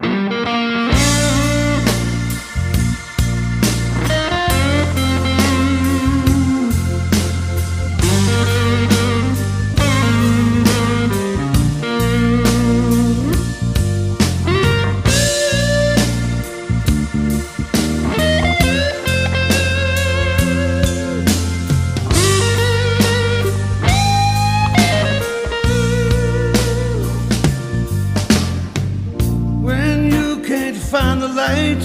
Música light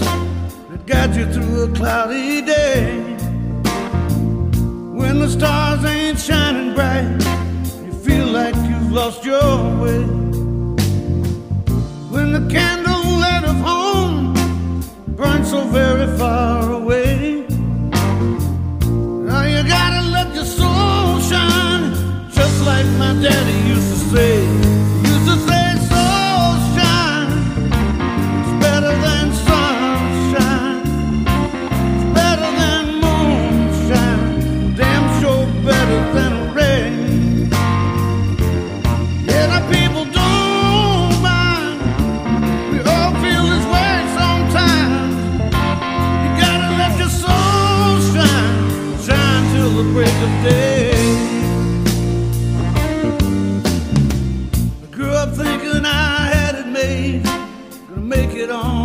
that guides you through a cloudy day. When the stars ain't shining bright, you feel like you've lost your way. it on.